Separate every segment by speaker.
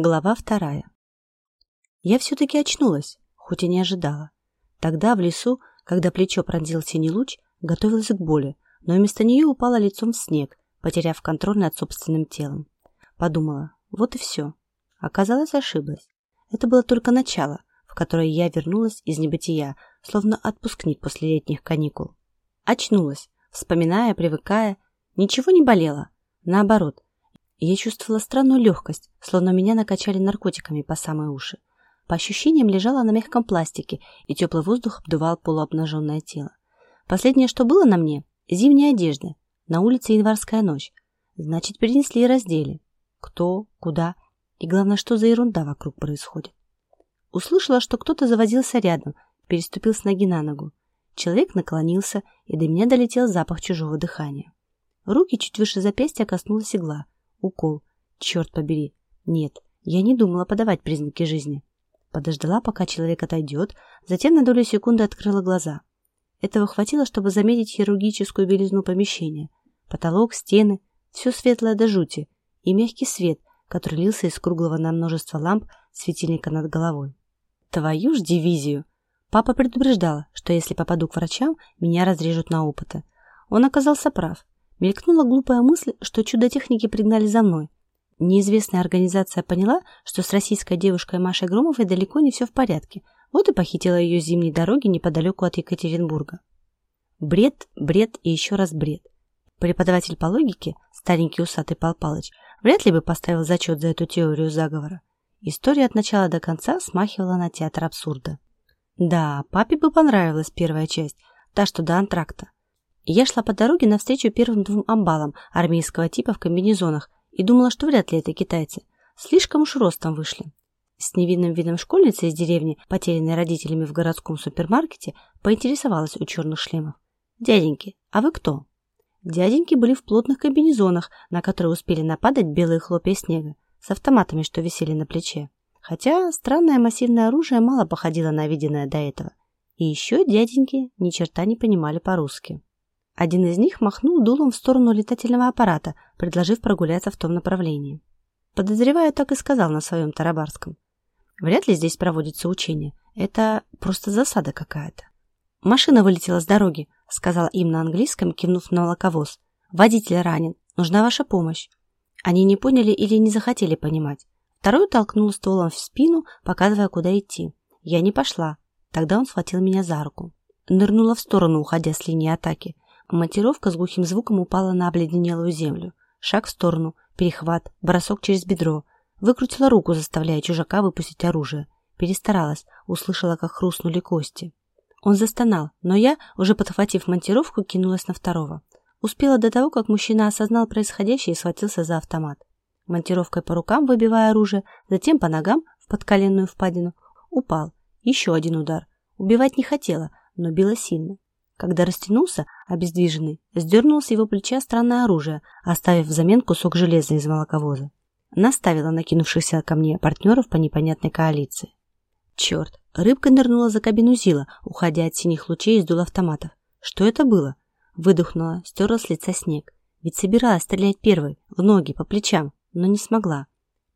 Speaker 1: Глава вторая. Я все-таки очнулась, хоть и не ожидала. Тогда в лесу, когда плечо пронзил синий луч, готовилась к боли, но вместо нее упала лицом в снег, потеряв контроль над собственным телом. Подумала, вот и все. Оказалось, ошиблась. Это было только начало, в которое я вернулась из небытия, словно отпускник после летних каникул. Очнулась, вспоминая, привыкая. Ничего не болело. Наоборот, я чувствовала странную легкость, словно меня накачали наркотиками по самые уши. По ощущениям лежала на мягком пластике, и теплый воздух обдувал полуобнаженное тело. Последнее, что было на мне – зимняя одежда. На улице январская ночь. Значит, перенесли и раздели. Кто, куда и, главное, что за ерунда вокруг происходит. Услышала, что кто-то завозился рядом, переступил с ноги на ногу. Человек наклонился, и до меня долетел запах чужого дыхания. Руки чуть выше запястья коснулась игла – Укол. Черт побери. Нет, я не думала подавать признаки жизни. Подождала, пока человек отойдет, затем на долю секунды открыла глаза. Этого хватило, чтобы заметить хирургическую белизну помещения. Потолок, стены, все светлое до жути и мягкий свет, который лился из круглого на множество ламп светильника над головой. Твою ж дивизию! Папа предупреждал, что если попаду к врачам, меня разрежут на опыты. Он оказался прав. Мелькнула глупая мысль, что чудо-техники пригнали за мной. Неизвестная организация поняла, что с российской девушкой Машей Громовой далеко не все в порядке, вот и похитила ее с зимней дороги неподалеку от Екатеринбурга. Бред, бред и еще раз бред. Преподаватель по логике, старенький усатый Пал Палыч, вряд ли бы поставил зачет за эту теорию заговора. История от начала до конца смахивала на театр абсурда. Да, папе бы понравилась первая часть, та, что до антракта. Я шла по дороге навстречу первым двум амбалам армейского типа в комбинезонах и думала, что вряд ли это китайцы. Слишком уж ростом вышли. С невинным видом школьницы из деревни, потерянной родителями в городском супермаркете, поинтересовалась у черных шлемов. «Дяденьки, а вы кто?» Дяденьки были в плотных комбинезонах, на которые успели нападать белые хлопья снега, с автоматами, что висели на плече. Хотя странное массивное оружие мало походило на виденное до этого. И еще дяденьки ни черта не понимали по-русски. Один из них махнул дулом в сторону летательного аппарата, предложив прогуляться в том направлении. Подозреваю, так и сказал на своем тарабарском. Вряд ли здесь проводится учение. Это просто засада какая-то. «Машина вылетела с дороги», — сказала им на английском, кивнув на молоковоз. «Водитель ранен. Нужна ваша помощь». Они не поняли или не захотели понимать. Второй толкнул стволом в спину, показывая, куда идти. Я не пошла. Тогда он схватил меня за руку. Нырнула в сторону, уходя с линии атаки. Монтировка с глухим звуком упала на обледенелую землю. Шаг в сторону, перехват, бросок через бедро. Выкрутила руку, заставляя чужака выпустить оружие. Перестаралась, услышала, как хрустнули кости. Он застонал, но я, уже подхватив монтировку, кинулась на второго. Успела до того, как мужчина осознал происходящее и схватился за автомат. Монтировкой по рукам, выбивая оружие, затем по ногам в подколенную впадину. Упал. Еще один удар. Убивать не хотела, но била сильно. Когда растянулся, обездвиженный, сдернул с его плеча странное оружие, оставив взамен кусок железа из молоковоза. Наставила накинувшихся ко мне партнеров по непонятной коалиции. Черт, рыбка нырнула за кабину Зила, уходя от синих лучей из дул автоматов. Что это было? Выдохнула, стерла с лица снег. Ведь собиралась стрелять первой, в ноги, по плечам, но не смогла.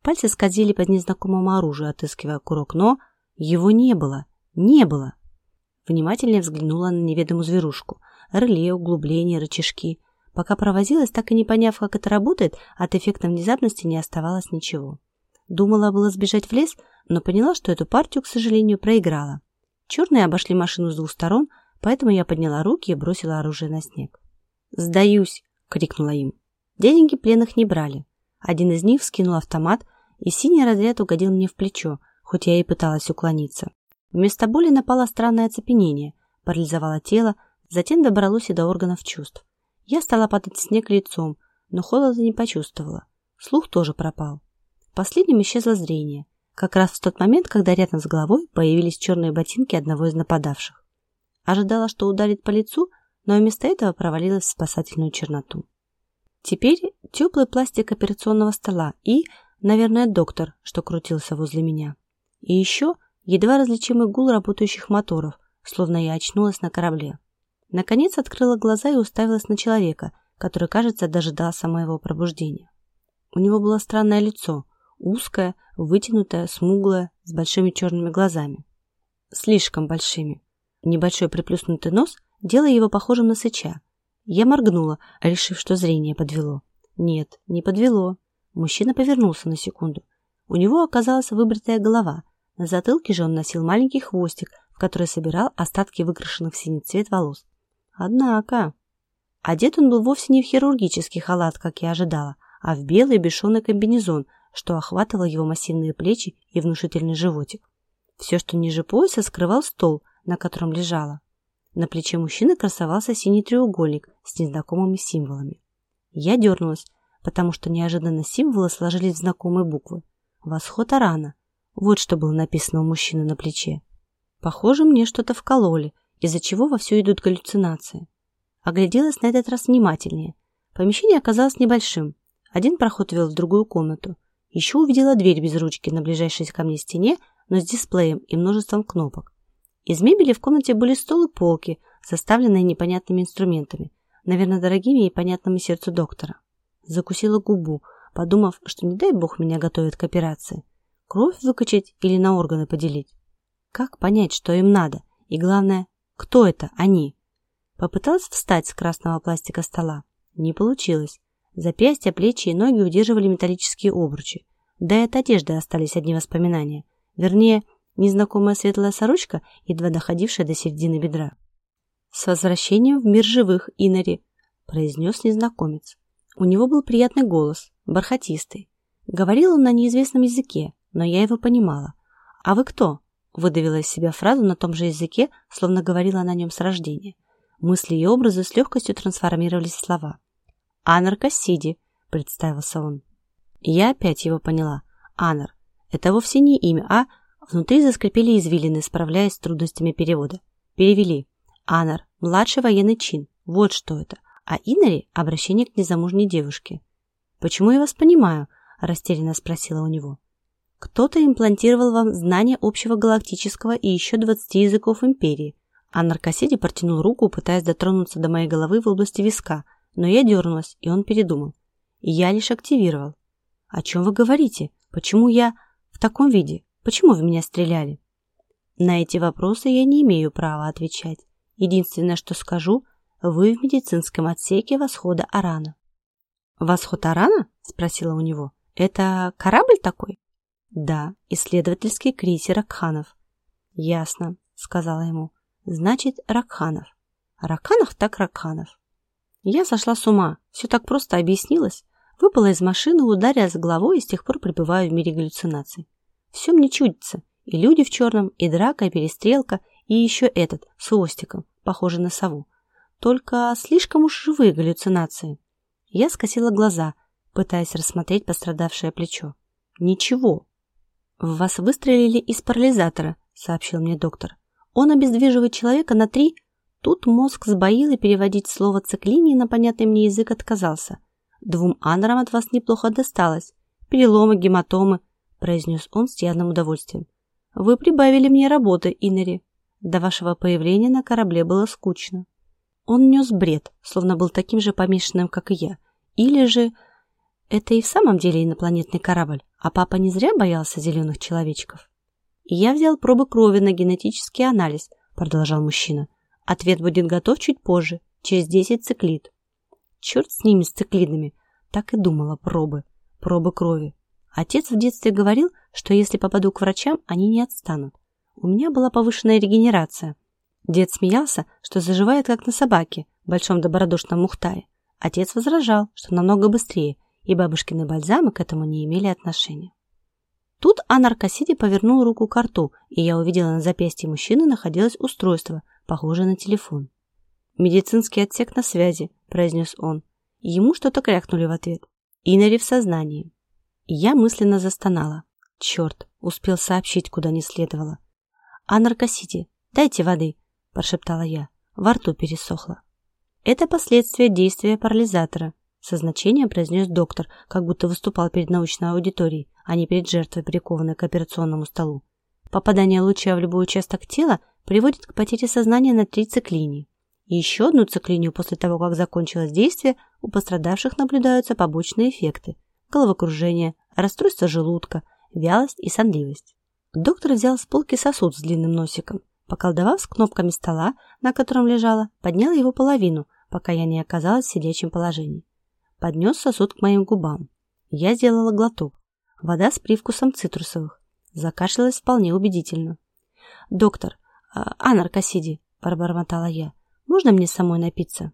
Speaker 1: Пальцы скользили под незнакомому оружию, отыскивая курок, но его не было. Не было. Внимательнее взглянула на неведомую зверушку. Реле, углубления, рычажки. Пока провозилась, так и не поняв, как это работает, от эффекта внезапности не оставалось ничего. Думала было сбежать в лес, но поняла, что эту партию, к сожалению, проиграла. Черные обошли машину с двух сторон, поэтому я подняла руки и бросила оружие на снег. «Сдаюсь!» — крикнула им. Дяденьки пленных не брали. Один из них вскинул автомат, и синий разряд угодил мне в плечо, хоть я и пыталась уклониться. Вместо боли напало странное оцепенение, парализовало тело, затем добралось и до органов чувств. Я стала падать в снег лицом, но холода не почувствовала. Слух тоже пропал. Последним исчезло зрение, как раз в тот момент, когда рядом с головой появились черные ботинки одного из нападавших. Ожидала, что ударит по лицу, но вместо этого провалилась в спасательную черноту. Теперь теплый пластик операционного стола и, наверное, доктор, что крутился возле меня. И еще едва различимый гул работающих моторов, словно я очнулась на корабле. Наконец открыла глаза и уставилась на человека, который, кажется, дожидался моего пробуждения. У него было странное лицо, Узкая, вытянутая, смуглая, с большими черными глазами. Слишком большими. Небольшой приплюснутый нос делая его похожим на сыча. Я моргнула, решив, что зрение подвело. Нет, не подвело. Мужчина повернулся на секунду. У него оказалась выбритая голова. На затылке же он носил маленький хвостик, в который собирал остатки выкрашенных в синий цвет волос. Однако... Одет он был вовсе не в хирургический халат, как я ожидала, а в белый бешеный комбинезон, что охватывал его массивные плечи и внушительный животик. Все, что ниже пояса, скрывал стол, на котором лежала. На плече мужчины красовался синий треугольник с незнакомыми символами. Я дернулась, потому что неожиданно символы сложились в знакомые буквы. «Восход Арана». Вот что было написано у мужчины на плече. Похоже, мне что-то вкололи, из-за чего вовсю идут галлюцинации. Огляделась на этот раз внимательнее. Помещение оказалось небольшим. Один проход вел в другую комнату. Еще увидела дверь без ручки на ближайшей ко мне стене, но с дисплеем и множеством кнопок. Из мебели в комнате были стол и полки, заставленные непонятными инструментами, наверное, дорогими и понятными сердцу доктора. Закусила губу, подумав, что не дай бог меня готовят к операции. Кровь выкачать или на органы поделить? Как понять, что им надо? И главное, кто это они? Попыталась встать с красного пластика стола. Не получилось. Запястья, плечи и ноги удерживали металлические обручи. Да и от одежды остались одни воспоминания. Вернее, незнакомая светлая сорочка, едва доходившая до середины бедра. «С возвращением в мир живых, Инари!» – произнес незнакомец. У него был приятный голос, бархатистый. Говорил он на неизвестном языке, но я его понимала. «А вы кто?» – выдавила из себя фразу на том же языке, словно говорила на нем с рождения. Мысли и образы с легкостью трансформировались в слова. «Анар Кассиди», – представился он. Я опять его поняла. Анар. Это вовсе не имя, а Внутри заскрипели извилины, справляясь с трудностями перевода. Перевели. Анар – младший военный чин. Вот что это. А Инари – обращение к незамужней девушке. «Почему я вас понимаю?» – растерянно спросила у него. «Кто-то имплантировал вам знания общего галактического и еще 20 языков империи». А наркоседи протянул руку, пытаясь дотронуться до моей головы в области виска, но я дернулась, и он передумал. я лишь активировал. «О чем вы говорите? Почему я в таком виде? Почему в меня стреляли? На эти вопросы я не имею права отвечать. Единственное, что скажу, вы в медицинском отсеке восхода Арана. Восход Арана? Спросила у него. Это корабль такой? Да, исследовательский крейсер Ракханов. Ясно, сказала ему. Значит, Ракханов. Ракханов так Ракханов. Я сошла с ума. Все так просто объяснилось. Выпала из машины, ударилась головой и с тех пор пребываю в мире галлюцинаций. Все мне чудится. И люди в черном, и драка, и перестрелка, и еще этот, с хвостиком, похожий на сову. Только слишком уж живые галлюцинации. Я скосила глаза, пытаясь рассмотреть пострадавшее плечо. Ничего. В вас выстрелили из парализатора, сообщил мне доктор. Он обездвиживает человека на три... Тут мозг сбоил и переводить слово циклини на понятный мне язык отказался. Двум анорам от вас неплохо досталось. Переломы, гематомы, произнес он с явным удовольствием. «Вы прибавили мне работы, Иннери. До вашего появления на корабле было скучно». Он нес бред, словно был таким же помешанным, как и я. Или же это и в самом деле инопланетный корабль, а папа не зря боялся зеленых человечков. И я взял пробы крови на генетический анализ, продолжал мужчина. Ответ будет готов чуть позже, через 10 циклид. Черт с ними, с циклидами. Так и думала, пробы. Пробы крови. Отец в детстве говорил, что если попаду к врачам, они не отстанут. У меня была повышенная регенерация. Дед смеялся, что заживает как на собаке, большом добродушном мухтае. Отец возражал, что намного быстрее, и бабушкины бальзамы к этому не имели отношения. Тут Анаркасиди повернул руку к рту, и я увидела на запястье мужчины находилось устройство, похожее на телефон. «Медицинский отсек на связи», – произнес он. Ему что-то крякнули в ответ. Инари в сознании. Я мысленно застонала. Черт, успел сообщить, куда не следовало. «А наркосите, дайте воды», – прошептала я. Во рту пересохло. «Это последствия действия парализатора», – со значением произнес доктор, как будто выступал перед научной аудиторией, а не перед жертвой, прикованной к операционному столу. Попадание луча в любой участок тела приводит к потере сознания на три циклинии. И еще одну циклинию после того, как закончилось действие, у пострадавших наблюдаются побочные эффекты, головокружение, расстройство желудка, вялость и сонливость. Доктор взял с полки сосуд с длинным носиком, поколдовав с кнопками стола, на котором лежала, поднял его половину, пока я не оказалась в сидячем положении. Поднес сосуд к моим губам. Я сделала глоток. Вода с привкусом цитрусовых. Закашлялась вполне убедительно. «Доктор, а, а наркосиди?» – пробормотала я. «Можно мне самой напиться?»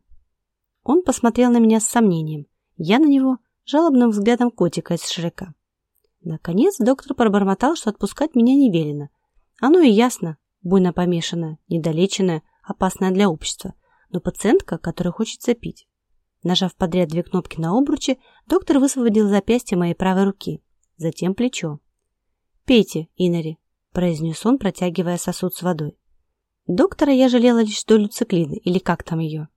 Speaker 1: Он посмотрел на меня с сомнением. Я на него жалобным взглядом котика из Шрека. Наконец доктор пробормотал, что отпускать меня не велено. Оно и ясно, буйно помешанная, недолеченная, опасная для общества, но пациентка, которая хочет запить. Нажав подряд две кнопки на обруче, доктор высвободил запястье моей правой руки, затем плечо. «Пейте, Инари», – произнес он, протягивая сосуд с водой. Доктора я жалела лишь долю циклины, или как там ее.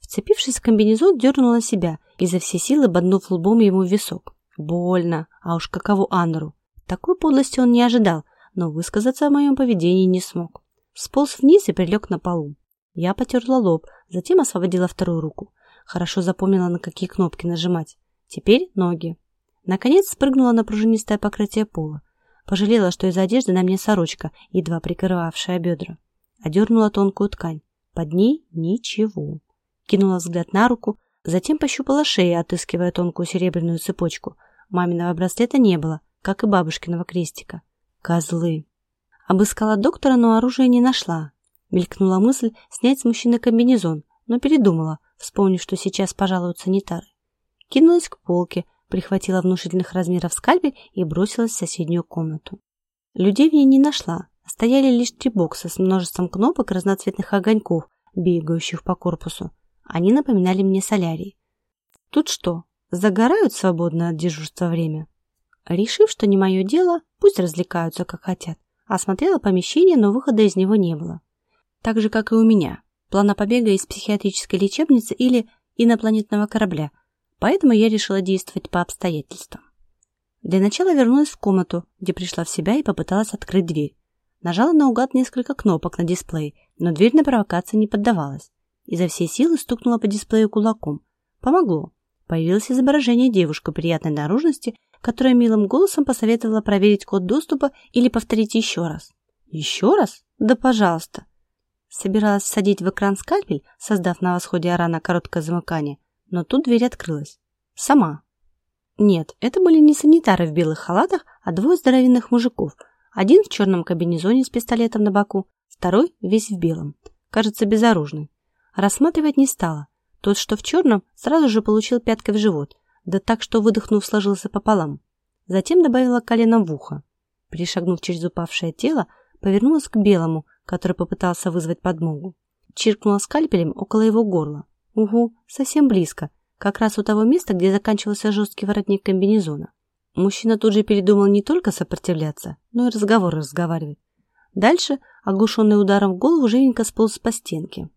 Speaker 1: Вцепившись в комбинезон, дернула себя, изо всей силы боднув лбом ему в висок. Больно, а уж каково Аннеру. Такой подлости он не ожидал, но высказаться о моем поведении не смог. Сполз вниз и прилег на полу. Я потерла лоб, затем освободила вторую руку. Хорошо запомнила, на какие кнопки нажимать. Теперь ноги. Наконец спрыгнула на пружинистое покрытие пола. Пожалела, что из одежды на мне сорочка, едва прикрывавшая бедра. Одернула тонкую ткань. Под ней ничего. Кинула взгляд на руку, затем пощупала шею, отыскивая тонкую серебряную цепочку. Маминого браслета не было, как и бабушкиного крестика. Козлы. Обыскала доктора, но оружия не нашла. Мелькнула мысль снять с мужчины комбинезон, но передумала, вспомнив, что сейчас пожалуют санитары. Кинулась к полке, прихватила внушительных размеров скальпель и бросилась в соседнюю комнату. Людей в ней не нашла, стояли лишь три бокса с множеством кнопок разноцветных огоньков, бегающих по корпусу. Они напоминали мне солярий. Тут что, загорают свободно от дежурства время? Решив, что не мое дело, пусть развлекаются, как хотят. Осмотрела помещение, но выхода из него не было. Так же, как и у меня. Плана побега из психиатрической лечебницы или инопланетного корабля, поэтому я решила действовать по обстоятельствам. Для начала вернулась в комнату, где пришла в себя и попыталась открыть дверь. Нажала наугад несколько кнопок на дисплее, но дверь на провокации не поддавалась. Изо всей силы стукнула по дисплею кулаком. Помогло. Появилось изображение девушки приятной наружности, которая милым голосом посоветовала проверить код доступа или повторить еще раз. Еще раз? Да пожалуйста. Собиралась садить в экран скальпель, создав на восходе Арана короткое замыкание, но тут дверь открылась. Сама. Нет, это были не санитары в белых халатах, а двое здоровенных мужиков. Один в черном кабинезоне с пистолетом на боку, второй весь в белом. Кажется, безоружный. Рассматривать не стала. Тот, что в черном, сразу же получил пяткой в живот, да так, что, выдохнув, сложился пополам. Затем добавила коленом в ухо. Перешагнув через упавшее тело, повернулась к белому, который попытался вызвать подмогу. Чиркнула скальпелем около его горла. Угу, совсем близко, как раз у того места, где заканчивался жесткий воротник комбинезона. Мужчина тут же передумал не только сопротивляться, но и разговор разговаривать. Дальше, оглушенный ударом в голову, живенько сполз по стенке.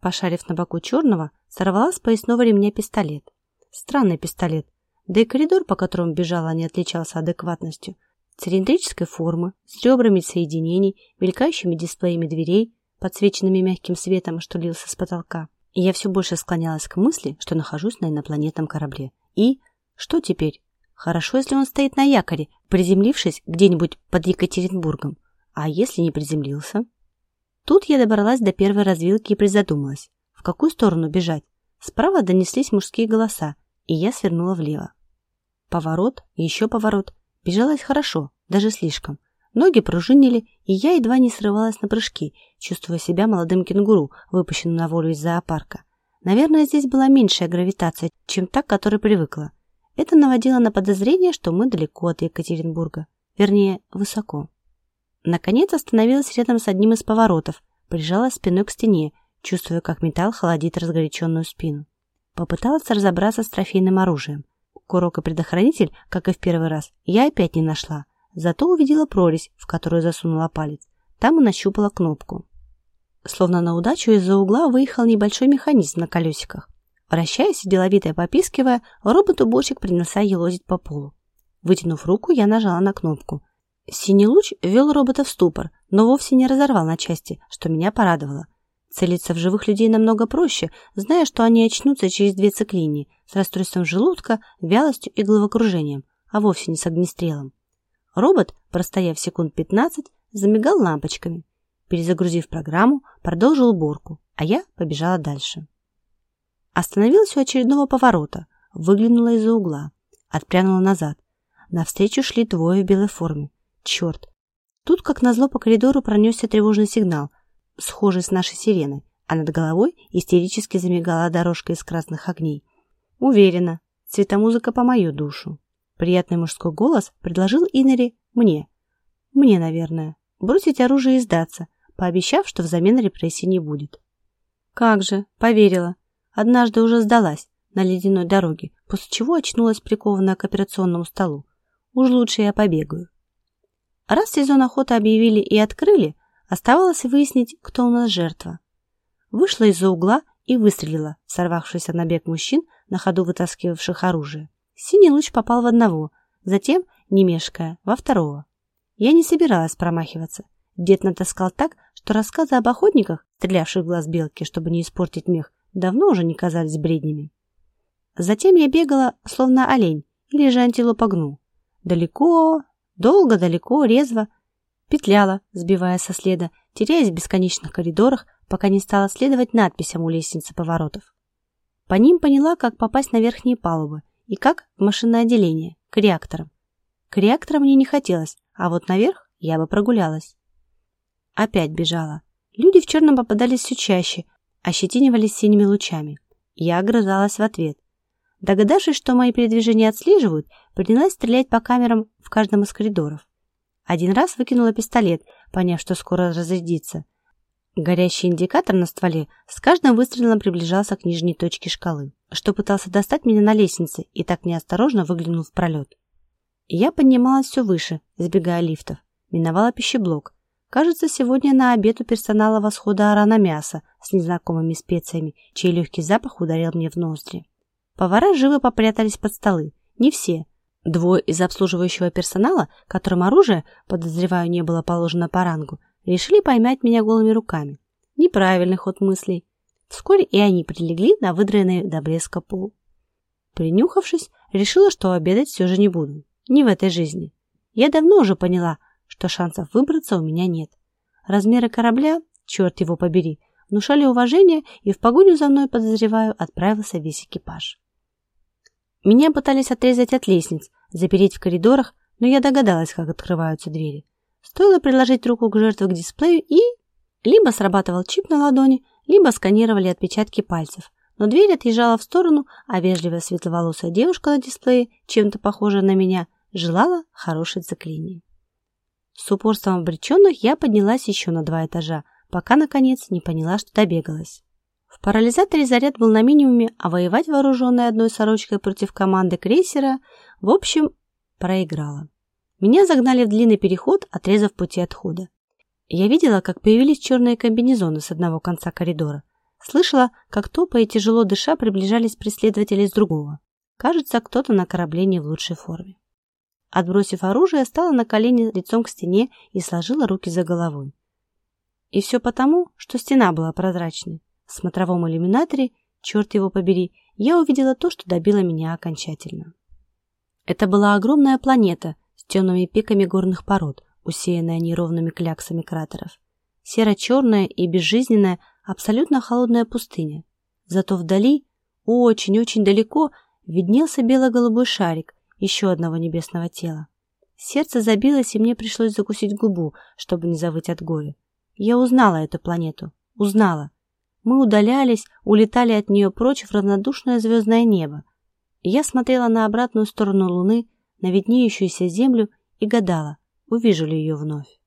Speaker 1: Пошарив на боку черного, сорвала с поясного ремня пистолет. Странный пистолет, да и коридор, по которому бежала, не отличался адекватностью. Цилиндрической формы, с ребрами соединений, мелькающими дисплеями дверей, подсвеченными мягким светом, что лился с потолка. И я все больше склонялась к мысли, что нахожусь на инопланетном корабле. И что теперь? Хорошо, если он стоит на якоре, приземлившись где-нибудь под Екатеринбургом. А если не приземлился? Тут я добралась до первой развилки и призадумалась, в какую сторону бежать. Справа донеслись мужские голоса, и я свернула влево. Поворот, еще поворот. Бежалась хорошо, даже слишком. Ноги пружинили, и я едва не срывалась на прыжки, чувствуя себя молодым кенгуру, выпущенным на волю из зоопарка. Наверное, здесь была меньшая гравитация, чем та, к которой привыкла. Это наводило на подозрение, что мы далеко от Екатеринбурга. Вернее, высоко. Наконец остановилась рядом с одним из поворотов, прижалась спиной к стене, чувствуя, как металл холодит разгоряченную спину. Попыталась разобраться с трофейным оружием. Курок и предохранитель, как и в первый раз, я опять не нашла. Зато увидела прорезь, в которую засунула палец. Там и нащупала кнопку. Словно на удачу из-за угла выехал небольшой механизм на колесиках. Вращаясь деловито попискивая, робот-уборщик принялся елозить по полу. Вытянув руку, я нажала на кнопку. Синий луч ввел робота в ступор, но вовсе не разорвал на части, что меня порадовало. Целиться в живых людей намного проще, зная, что они очнутся через две циклинии, с расстройством желудка, вялостью и головокружением, а вовсе не с огнестрелом. Робот, простояв секунд 15, замигал лампочками. Перезагрузив программу, продолжил уборку, а я побежала дальше. Остановилась у очередного поворота, выглянула из-за угла, отпрянула назад. Навстречу шли двое в белой форме. Черт! Тут, как назло, по коридору пронесся тревожный сигнал, схожий с нашей сиреной, а над головой истерически замигала дорожка из красных огней. Уверена, цветомузыка по мою душу. Приятный мужской голос предложил Иннери мне. Мне, наверное. Бросить оружие и сдаться, пообещав, что взамен репрессий не будет. Как же, поверила. Однажды уже сдалась на ледяной дороге, после чего очнулась прикованная к операционному столу. Уж лучше я побегаю. Раз сезон охоты объявили и открыли, оставалось выяснить, кто у нас жертва. Вышла из-за угла и выстрелила, сорвавшись на бег мужчин, на ходу вытаскивавших оружие. Синий луч попал в одного, затем, не мешкая, во второго. Я не собиралась промахиваться. Дед натаскал так, что рассказы об охотниках, стрелявших в глаз белки, чтобы не испортить мех, давно уже не казались бреднями. Затем я бегала, словно олень, или же антилопа гну. Далеко, долго, далеко, резво. Петляла, сбивая со следа, теряясь в бесконечных коридорах, пока не стала следовать надписям у лестницы поворотов. По ним поняла, как попасть на верхние палубы и как в машинное отделение, к реакторам. К реакторам мне не хотелось, а вот наверх я бы прогулялась. Опять бежала. Люди в черном попадались все чаще, ощетинивались синими лучами. Я огрызалась в ответ. Догадавшись, что мои передвижения отслеживают, принялась стрелять по камерам в каждом из коридоров. Один раз выкинула пистолет, поняв, что скоро разрядится. Горящий индикатор на стволе с каждым выстрелом приближался к нижней точке шкалы, что пытался достать меня на лестнице и так неосторожно выглянул в пролет. Я поднималась все выше, избегая лифтов. Миновала пищеблок. Кажется, сегодня на обед у персонала восхода орана мяса с незнакомыми специями, чей легкий запах ударил мне в ноздри. Повара живо попрятались под столы. Не все. Двое из обслуживающего персонала, которым оружие, подозреваю, не было положено по рангу, решили поймать меня голыми руками. Неправильный ход мыслей. Вскоре и они прилегли на выдранный до блеска пол. Принюхавшись, решила, что обедать все же не буду. Не в этой жизни. Я давно уже поняла, что шансов выбраться у меня нет. Размеры корабля, черт его побери, внушали уважение, и в погоню за мной, подозреваю, отправился весь экипаж. Меня пытались отрезать от лестниц, запереть в коридорах, но я догадалась, как открываются двери. Стоило приложить руку к жертве к дисплею и... Либо срабатывал чип на ладони, либо сканировали отпечатки пальцев. Но дверь отъезжала в сторону, а вежливая светловолосая девушка на дисплее, чем-то похожая на меня, желала хорошей заклинии. С упорством обреченных я поднялась еще на два этажа, пока, наконец, не поняла, что добегалась. В парализаторе заряд был на минимуме, а воевать вооруженной одной сорочкой против команды крейсера, в общем, проиграла. Меня загнали в длинный переход, отрезав пути отхода. Я видела, как появились черные комбинезоны с одного конца коридора. Слышала, как топо и тяжело дыша приближались преследователи с другого. Кажется, кто-то на корабле не в лучшей форме. Отбросив оружие, стала на колени лицом к стене и сложила руки за головой. И все потому, что стена была прозрачной. В смотровом иллюминаторе, черт его побери, я увидела то, что добило меня окончательно. Это была огромная планета с темными пиками горных пород, усеянная неровными кляксами кратеров. Серо-черная и безжизненная, абсолютно холодная пустыня. Зато вдали, очень-очень далеко, виднелся бело-голубой шарик еще одного небесного тела. Сердце забилось, и мне пришлось закусить губу, чтобы не завыть от горя. Я узнала эту планету. Узнала. Мы удалялись, улетали от нее прочь в равнодушное звездное небо. я смотрела на обратную сторону Луны, на виднеющуюся Землю и гадала, увижу ли ее вновь.